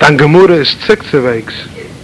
Dan Gemurre ist zick zu wegs.